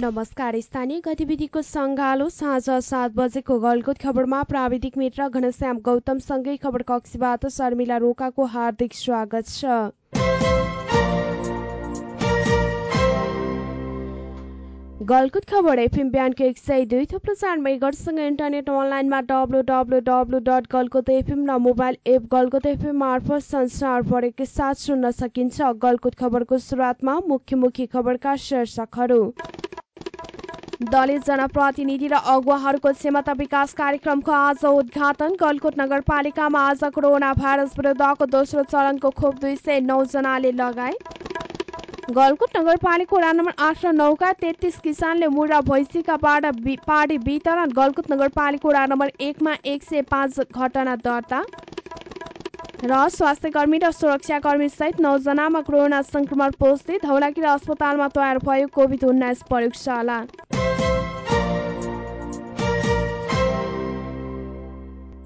नमस्कार। स्थानीय गतिविधिको सङ्गालो साँझ सात बजेको गलकुट खबरमा प्राविधिक मित्र घनश्याम गौतमसँगै खबर कक्षबाट शर्मिला रोकाको हार्दिक स्वागत छ। गलकुट खबर एफएम बिहानको एक सय दुई थुप्रो चार मेगरसँग इन्टरनेट अनलाइनमा W W W dot Galkot FM र मोबाइल एप गलकुट एफएम मार्फत संसारभरिकै साथ सुन्न सकिन्छ। गलकुट खबरको सुरुवातमा मुख्य मुख्य खबरका शीर्षकहरू। दलित जनप्रतिनिधि र अगुवाहरूको क्षमता विकास कार्यक्रमको आज उद्घाटन गलकोट नगरपालिकामा आज कोरोना भाइरस विरुद्धको दोस्रो चरणको खोप दुई सय नौजनाले लगाए। गलकोट नगरपालिका वडा नम्बर आठ र नौका तेत्तिस किसानले मुरा भैँसीका पाडी वितरण। गलकुट नगरपालिका वडा नम्बर एकमा एक सय पाँच घटना दर्ता। र स्वास्थ्य कर्मी र सुरक्षाकर्मी सहित नौजनामा कोरोना संक्रमण पुष्टि धौलागिरी अस्पतालमा तयार भयो कोभिड उन्नाइस प्रयोगशाला।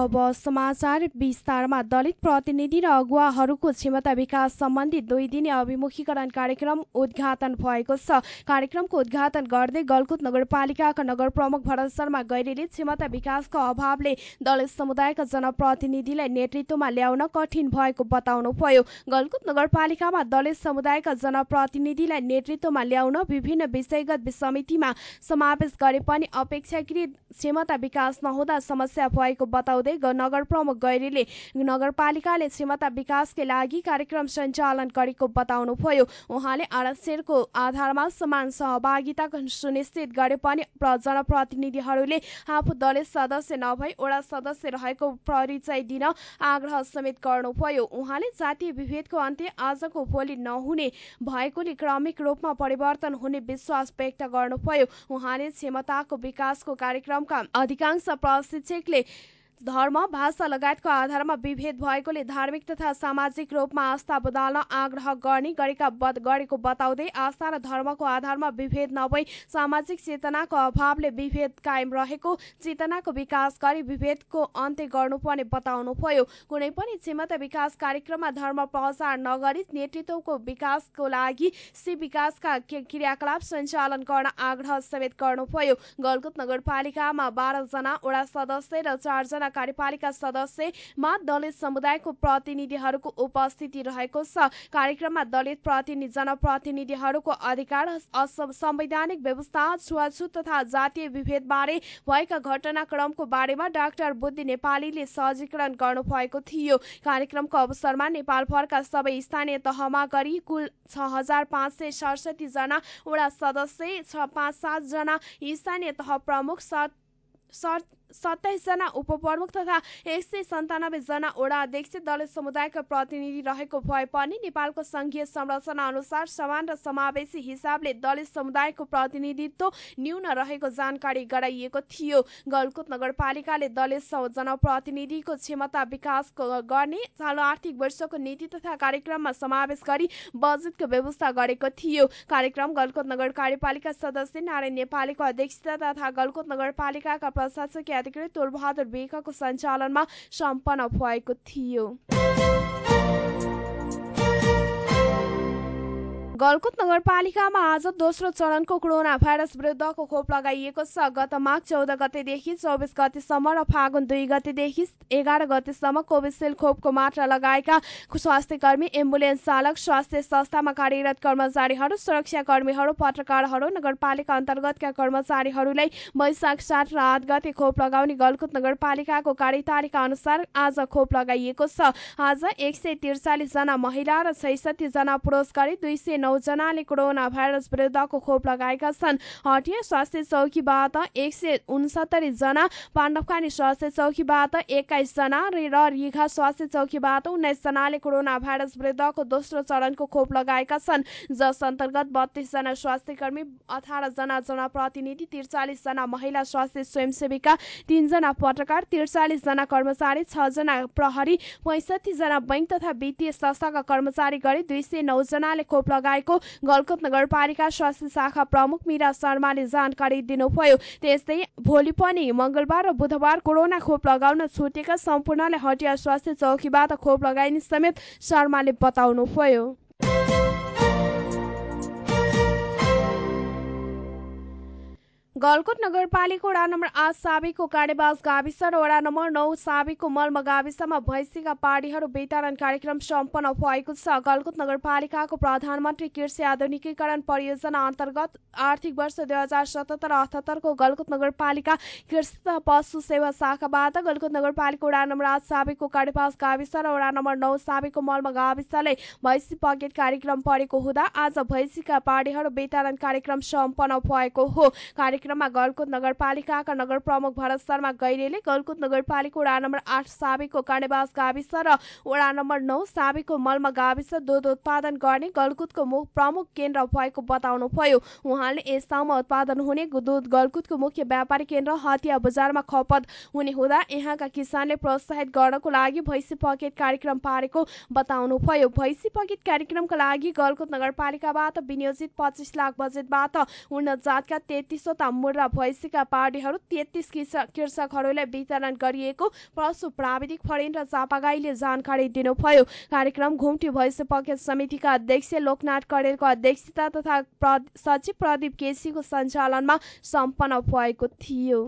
अब समाचार विस्तारमा दलित प्रतिनिधि र अगुवाहरूको क्षमता विकास सम्बन्धी दुई दिने अभिमुखीकरण कार्यक्रम उद्घाटन भएको छ। कार्यक्रमको उद्घाटन गर्दै गलकुट नगरपालिकाका नगर प्रमुख भरत शर्मा गैरीले क्षमता विकासको अभावले दलित समुदायका जनप्रतिनिधिलाई नेतृत्वमा ल्याउन कठिन भएको बताउनुभयो। गलकुट नगरपालिकामा दलित समुदायका जनप्रतिनिधिलाई नेतृत्वमा ल्याउन विभिन्न विषयगत समितिमा समावेश गरे पनि अपेक्षाकृत क्षमता विकास नहुँदा समस्या भएको बताउँदै नगर प्रमुख गैरीले नगरपालिकाले क्षमता विकासकै लागि कार्यक्रम सञ्चालन गरेको बताउनुभयो। उहाँले आरक्षणको आधारमा समान सहभागिता सुनिश्चित गरे पनि जनप्रतिनिधिहरूले आफू दलित सदस्य नभई वडा सदस्य रहेको परिचय दिन आग्रह समेत गर्नुभयो। उहाँले जातीय विभेदको अन्त्य आजको भोलि नहुने भएकोले क्रमिक रूपमा परिवर्तन हुने विश्वास व्यक्त गर्नुभयो। उहाँले क्षमताको विकासको कार्यक्रमका अधिकांश प्रशिक्षकले धर्म भाषा लगायतको आधारमा विभेद भएकोले धार्मिक तथा सामाजिक रूपमा आस्था बदल्न आग्रह गर्ने गरेका गरेको बताउँदै आस्था र धर्मको आधारमा विभेद नभई सामाजिक चेतनाको अभावले विभेद कायम रहेको चेतनाको विकास गरी विभेदको अन्त्य गर्नुपर्ने बताउनुभयो। कुनै पनि क्षमता विकास कार्यक्रममा धर्म प्रचार नगरी नेतृत्वको विकासको लागि सी विकासका क्रियाकलाप सञ्चालन गर्न आग्रह समेत गर्नुभयो। गलकुट नगरपालिकामा बाह्रजना वडा सदस्य र चारजना कार्यपालिका सदस्यमा दलित समुदायको प्रतिनिधिहरूको उपस्थिति रहेको छ। कार्यक्रममा दलित प्रतिनिधि जनप्रतिनिधिहरूको अधिकार संवैधानिक व्यवस्था छुवाछुत तथा जातीय विभेदबारे भएका घटनाक्रमको बारेमा डाक्टर बुद्धि नेपालीले सहजीकरण गर्नुभएको थियो। कार्यक्रमको अवसरमा नेपालभरका सबै स्थानीय तहमा गरी कुल छ हजार पाँच सय सडसठी जना वडा सदस्य पाँच सातजना स्थानीय तह प्रमुख सत्ताइसजना उपप्रमुख तथा एक सय सन्तानब्बे जना वडा अध्यक्ष दलित समुदायका प्रतिनिधि रहेको भए पनि नेपालको संघीय संरचना अनुसार समान र समावेशी हिसाबले दलित समुदायको प्रतिनिधित्व न्यून रहेको जानकारी गराइएको थियो। गलकुट नगरपालिकाले दलित जनप्रतिनिधिको क्षमता विकास गर्ने चालु आर्थिक वर्षको नीति तथा कार्यक्रममा समावेश गरी बजेटको व्यवस्था गरेको थियो। कार्यक्रम गलकुट नगर कार्यपालिका सदस्य नारायण नेपालीको अध्यक्षता तथा गलकुट नगरपालिकाका प्रशासकीय अधिकारी तुलबहादुर बेकाको सञ्चालनमा सम्पन्न भएको थियो। गलकुट नगरपालिकामा आज दोस्रो चरणको कोरोना भाइरस विरुद्धको खोप लगाइएको छ। गत माघ चौध गतेदेखि चौबिस गतेसम्म र फागुन दुई गतेदेखि एघार गतेसम्म कोभिसिल्ड खोपको मात्रा लगाएका स्वास्थ्य कर्मी एम्बुलेन्स चालक स्वास्थ्य संस्थामा कार्यरत कर्मचारीहरू सुरक्षा कर्मीहरू पत्रकारहरू नगरपालिका अन्तर्गतका कर्मचारीहरूलाई वैशाख सात र आठ गते खोप लगाउने गलकुट नगरपालिकाको कार्यतालिका अनुसार आज खोप लगाइएको छ। आज एक सय त्रिचालिस जना महिला र छैसठी जना पुरुष गरी दुई सय नौजनाले कोरोना भाइरस विरुद्धको खोप लगाएका छन्। हटिया स्वास्थ्य चौकीबाट एक सय उनसत्तरी जना पाण्डवकानी स्वास्थ्य चौकीबाट एक्काइस जना र रिघा स्वास्थ्य चौकीबाट उन्नाइस जनाले कोरोना भाइरस विरुद्धको दोस्रो चरणको खोप लगाएका छन्। जस अन्तर्गत बत्तीस जना स्वास्थ्य कर्मी अठार जना जनप्रतिनिधि त्रिचालिस जना महिला स्वास्थ्य स्वयंसेविका तीनजना पत्रकार त्रिचालिस जना कर्मचारी छ जना प्रहरी पैँसठी जना बैंक तथा वित्तीय संस्थाका कर्मचारी गरी दुई सय नौ जनाले खोप लगाए लगाएको गलकुट नगरपालिका स्वास्थ्य शाखा प्रमुख मिरा शर्माले जानकारी दिनुभयो। त्यस्तै भोलि पनि मंगलबार र बुधबार कोरोना खोप लगाउन छुटेका सम्पूर्णले हटिया स्वास्थ्य चौकीबाट खोप लगाइने समेत शर्माले बताउनुभयो। गलकोट नगरपालिका वडा नम्बर आठ साबिकको काँडेबास गाविस र वडा नम्बर नौ साबिकको मल्म गाविसमा भैँसीका पाडीहरू वितरण कार्यक्रम सम्पन्न भएको छ। गलकोट नगरपालिकाको प्रधानमन्त्री कृषि आधुनिकीकरण परियोजना अन्तर्गत आर्थिक वर्ष दुई हजार सतहत्तर अठहत्तरको गलकोट नगरपालिका कृषि तथा पशु सेवा शाखाबाट गलकोट नगरपालिका वडा नम्बर आठ साबिकको काँडेबास गाविस र वडा नम्बर नौ साबिकको मल्म गाविसले भैँसी पकेट कार्यक्रम परेको हुँदा आज भैँसीका पाडीहरू वितरण कार्यक्रम सम्पन्न भएको हो। कार्यक्रममा गलकुट नगरपालिकाका नगर प्रमुख भरत शर्मा गैरेले गलकुट नगरपालिका वडा नम्बर आठ साबिकको काँडेबास गाविस र वडा नम्बर नौ साबिकको मल्म गाविस दुध उत्पादन गर्ने गलकुटको प्रमुख केन्द्र भएको बताउनुभयो। उहाँले यस ठाउँमा उत्पादन हुने दुध गलकुटको मुख्य व्यापारिक केन्द्र हतिया बजारमा खपत हुने हुँदा यहाँका किसानले प्रोत्साहित गर्नको लागि भैँसी पकेट कार्यक्रम पारेको बताउनुभयो। भैँसी पकेट कार्यक्रमका लागि गलकुट नगरपालिकाबाट विनियोजित पच्चिस लाख बजेटबाट उन्नत जातका तेत्तिसवटा मुर्रा भैँसीका पार्टीहरू तेत्तिस कृषकहरूलाई वितरण गरिएको पशु प्राविधिक फरेन्द्र चापागाईले जानकारी दिनुभयो। कार्यक्रम घुम्टी भैँसी पकेट समितिका अध्यक्ष लोकनाथ कडेलको अध्यक्षता तथा सचिव प्रदीप केसीको सञ्चालनमा सम्पन्न भएको थियो।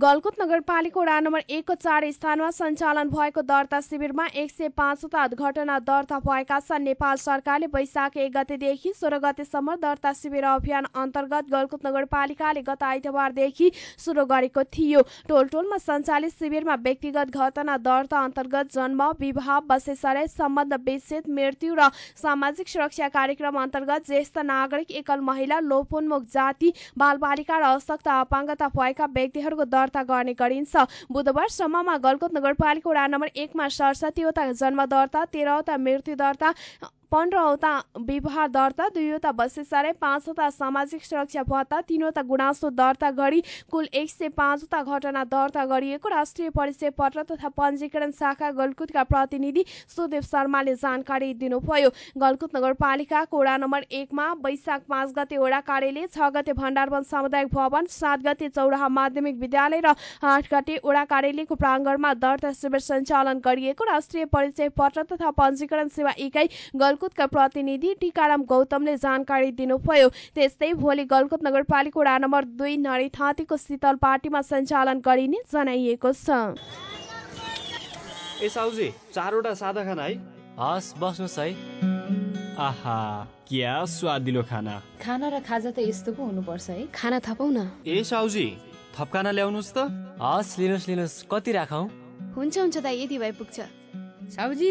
गलकुट नगरपालिका वडा नम्बर एकको चार स्थानमा सञ्चालन भएको दर्ता शिविरमा एक सय पाँचवटा घटना दर्ता भएका छन्। नेपाल सरकारले वैशाख एक गतेदेखि सोह्र गतेसम्म दर्ता शिविर अभियान अन्तर्गत गलकुट नगरपालिकाले गत आइतबारदेखि सुरु गरेको थियो। टोल टोलमा सञ्चालित शिविरमा व्यक्तिगत घटना दर्ता अन्तर्गत जन्म विवाह बसेसराई सम्बन्ध विच्छेद मृत्यु र सामाजिक सुरक्षा कार्यक्रम अन्तर्गत ज्येष्ठ नागरिक एकल महिला लोपोन्मुख जाति बालबालिका र अशक्त अपाङ्गता भएका व्यक्तिहरूको दर्ता दर्ता गर्ने गरिन्छ। बुधबारसम्ममा गलकोट नगरपालिका वडा नम्बर एकमा सडसठीवटा जन्म दर्ता तेह्रवटा मृत्यु दर्ता पन्ध्रवटा विवाह दर्ता दुईवटा बसेसारे पाँचवटा सामाजिक सुरक्षा भत्ता तीनवटा गुनासो दर्ता गरी कुल एक सय पाँचवटा घटना दर्ता गरिएको राष्ट्रिय परिचय पत्र तथा पञ्जीकरण शाखा गलकुटका प्रतिनिधि सुदेव शर्माले जानकारी दिनुभयो। गलकुट नगरपालिकाको वडा नम्बर एकमा वैशाख पाँच गते वडा कार्यालय छ गते भण्डारवन सामुदायिक भवन सात गते चौराहा माध्यमिक विद्यालय र आठ गते वडा कार्यालयको प्राङ्गणमा दर्ता शिविर सञ्चालन गरिएको राष्ट्रिय परिचय पत्र तथा पञ्जीकरण सेवा इकाइ गलकुटका प्रतिनिधि टिकाराम गौतमले जानकारी दिनुभयो। त्यस्तै भोलि गलकुट नगरपालिका वडा नम्बर दुई नडीथाँतीको शीतल पार्टीमा सञ्चालन गरिने जनाइएको छ। ए साउजी चारवटा सादा खाना है? हस् बस्नुहोस् है। आहा क्या स्वादिलो खाना। खाना र खाजा त यस्तो पो हुनुपर्छ है। खाना थपौ न ए साउजी थप खाना ल्याउनुहोस् त। हस् लिनुहोस् लिनुहोस्। कति राखौँ? हुन्छ हुन्छ दाइ यति भए पुग्छ साउजी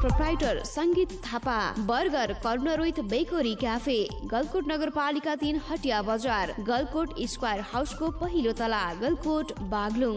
proprietor Sangeet Thapa burger corner with bakery cafe Galkot नगरपालिका तिन हटिया बजार गलकोट स्क्वायर हाउसको पहिलो तला गलकोट बागलुङ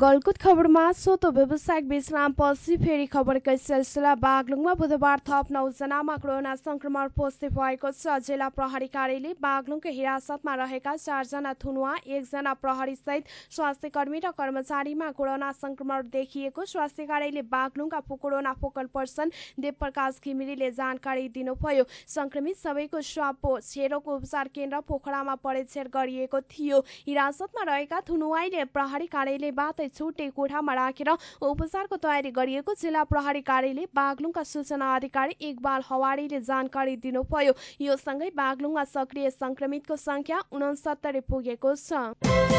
गलकुट खबरमा सोतो व्यावसायिक विश्रामपछि फेरि खबरकै सिलसिला बागलुङमा बुधबार थप नौजनामा कोरोना संक्रमण पुष्टि भएको छ। जिल्ला प्रहरी कार्यालय बागलुङको हिरासतमा रहेका चारजना थुनुवा एकजना प्रहरी सहित स्वास्थ्य कर्मी र कर्मचारीमा कोरोना संक्रमण देखिएको स्वास्थ्य कार्यालय बागलुङका कोरोना फोकल पर्सन देवप्रकाश घिमिरेले जानकारी दिनुभयो। संक्रमित सबैको स्वाप छेरोको उपचार केन्द्र पोखरामा परीक्षण गरिएको थियो। हिरासतमा रहेका थुनुवाईले प्रहरी कार्यालयबाट छुट्टै कोठामा राखेर उपचारको तयारी गरिएको जिल्ला प्रहरी कार्यालय बागलुङका सूचना अधिकारी इकबाल हवारीले जानकारी दिनुभयो। यो सँगै बागलुङमा सक्रिय संक्रमितको संख्या उनसत्तरी पुगेको छ।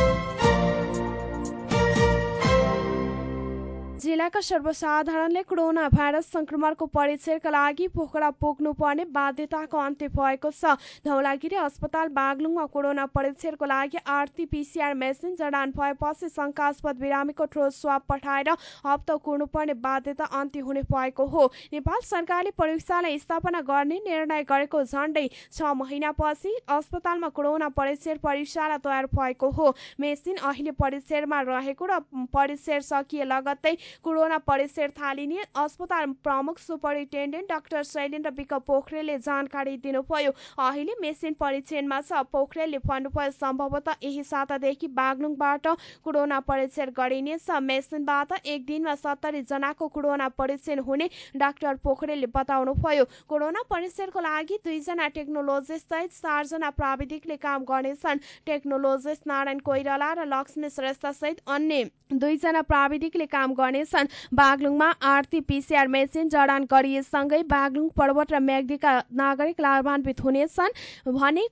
जिल्लाका सर्वसाधारणले कोरोना भाइरस संक्रमणको परीक्षणका लागि पोखरा पुग्नु पर्ने बाध्यताको अन्त्य भएको छ। धौलागिरी अस्पताल बागलुङमा कोरोना परीक्षणको लागि आरटीपीसीआर मेसिन जडान भएपछि शङ्कास्पद बिरामीको ठोस स्वाब पठाएर हप्ता कुर्नुपर्ने बाध्यता अन्त्य हुने भएको हो। नेपाल सरकारले प्रयोगशाला स्थापना गर्ने निर्णय गरेको झण्डै छ महिनापछि अस्पतालमा कोरोना परीक्षण प्रयोगशाला तयार भएको हो। मेसिन अहिले परीक्षणमा रहेको र परीक्षण सकिए लगत्तै कोरोना परीक्षण थालिने अस्पताल प्रमुख सुपरिन्टेन्डेन्ट डाक्टर शैलेन्द्र विक पोखरेलले जानकारी दिनुभयो। अहिले मेसिन परीक्षणमा छ। पोखरेलले भन्नुभयो सम्भवतः यही सातादेखि बागलुङबाट कोरोना परीक्षण गरिनेछ मेसिनबाट एक दिनमा सत्तरी जनाको कोरोना परीक्षण हुने डाक्टर पोखरेलले बताउनुभयो। कोरोना परीक्षणको लागि दुईजना टेक्नोलोजिस्ट सहित चारजना प्राविधिकले काम गर्नेछन् टेक्नोलोजिस्ट नारायण कोइराला र लक्ष्मी श्रेष्ठ सहित अन्य दुईजना प्राविधिकले काम गर्नेछन् बागलुङमा आरटीपीसीआर मेसिन जडान गरिएसँगै बागलुङ पर्वत र म्याग्दीका नागरिक लाभान्वित हुनेछन् भने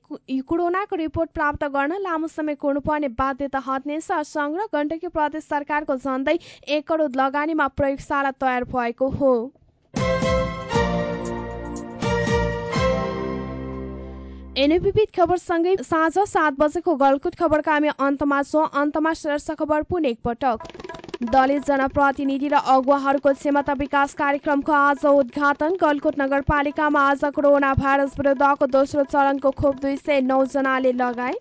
कोरोनाको रिपोर्ट प्राप्त गर्न लामो समय कुर्नुपर्ने बाध्यता हट्नेछ। सङ्घ र गण्डकी प्रदेश सरकारको झन्डै एक करोड लगानीमा प्रयोगशाला तयार भएको हो। एने विविध खबरसँगै साँझ सात बजेको गलकुट खबरका हामी अन्तमा छौँ। अन्तमा शीर्ष खबर पुनः एकपटक दलित जनप्रतिनिधि र अगुवाहरूको क्षमता विकास कार्यक्रमको आज उद्घाटन गलकोट नगरपालिकामा आज कोरोना भाइरस विरुद्धको दोस्रो चरणको खोप दुई सय नौजनाले लगाए।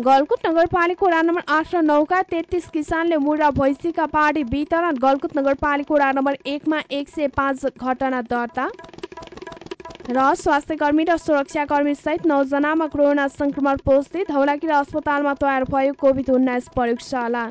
गलकुट नगरपालिका वडा नम्बर आठ र नौका तेत्तिस किसानले मुरा भैँसीका पाडी वितरण। गलकुट नगरपालिका वडा नम्बर एकमा एक सय पाँच घटना दर्ता। र स्वास्थ्य कर्मी र सुरक्षाकर्मी सहित नौजनामा कोरोना संक्रमण पुष्टि धौलागिरी अस्पतालमा तयार भयो कोभिड उन्नाइस प्रयोगशाला